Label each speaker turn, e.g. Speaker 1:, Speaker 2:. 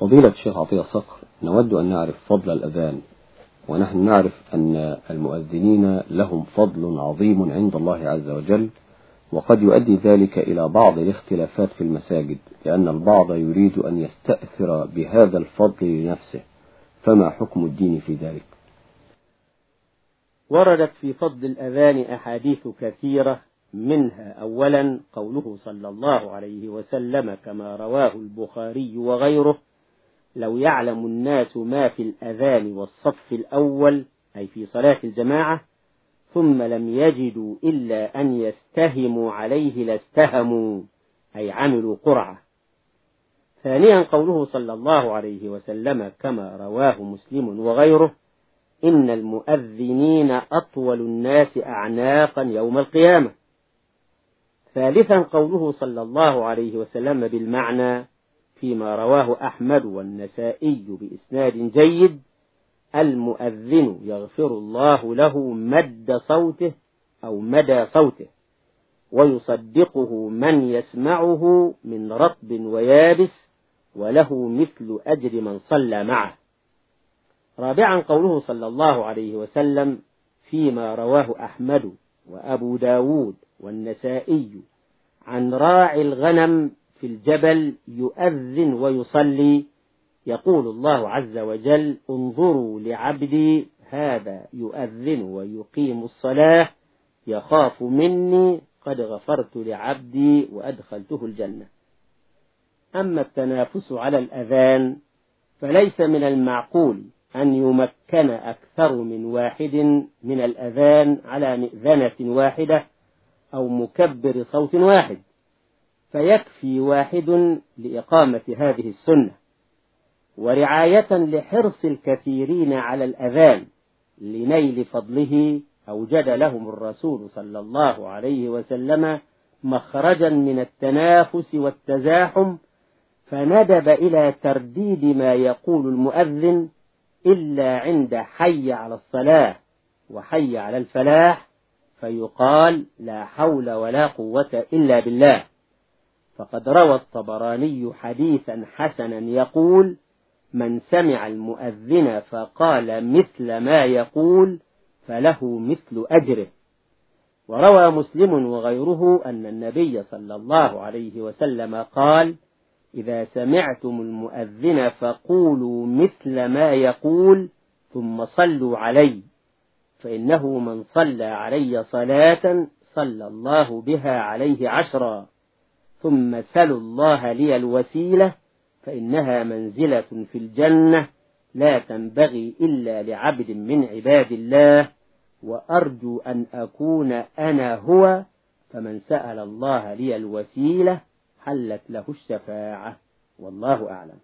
Speaker 1: فضيلة الشيخ عطية صقر نود أن نعرف فضل الأذان ونحن نعرف أن المؤذنين لهم فضل عظيم عند الله عز وجل وقد يؤدي ذلك إلى بعض الاختلافات في المساجد لأن البعض يريد أن يستأثر بهذا الفضل لنفسه فما حكم الدين في ذلك؟
Speaker 2: وردت في فضل الأذان أحاديث كثيرة منها أولا قوله صلى الله عليه وسلم كما رواه البخاري وغيره لو يعلم الناس ما في الأذان والصف الأول أي في صلاة الجماعة ثم لم يجدوا إلا أن يستهموا عليه لاستهموا أي عملوا قرعة. ثانيا قوله صلى الله عليه وسلم كما رواه مسلم وغيره إن المؤذنين أطول الناس أعناقا يوم القيامة. ثالثا قوله صلى الله عليه وسلم بالمعنى فيما رواه أحمد والنسائي بإسناد جيد المؤذن يغفر الله له مد صوته أو مدى صوته ويصدقه من يسمعه من رطب ويابس وله مثل أجر من صلى معه. رابعا قوله صلى الله عليه وسلم فيما رواه أحمد وأبو داود والنسائي عن راعي الغنم في الجبل يؤذن ويصلي يقول الله عز وجل انظروا لعبدي هذا يؤذن ويقيم الصلاة يخاف مني قد غفرت لعبدي وأدخلته الجنة. أما التنافس على الأذان فليس من المعقول أن يمكن أكثر من واحد من الأذان على مئذنة واحدة أو مكبر صوت واحد. فيكفي واحد لإقامة هذه السنة ورعاية لحرص الكثيرين على الأذان لنيل فضله أوجد لهم الرسول صلى الله عليه وسلم مخرجا من التنافس والتزاحم فندب إلى ترديد ما يقول المؤذن إلا عند حي على الصلاة وحي على الفلاح فيقال لا حول ولا قوة إلا بالله. فقد روى الطبراني حديثا حسنا يقول من سمع المؤذن فقال مثل ما يقول فله مثل أجره. وروى مسلم وغيره أن النبي صلى الله عليه وسلم قال إذا سمعتم المؤذن فقولوا مثل ما يقول ثم صلوا علي. فإنه من صلى علي صلاة صلى الله بها عليه عشرا. ثم سلوا الله لي الوسيلة فإنها منزلة في الجنة لا تنبغي إلا لعبد من عباد الله وأرجو أن أكون أنا هو فمن سأل الله لي الوسيلة حلت له الشفاعة والله أعلم.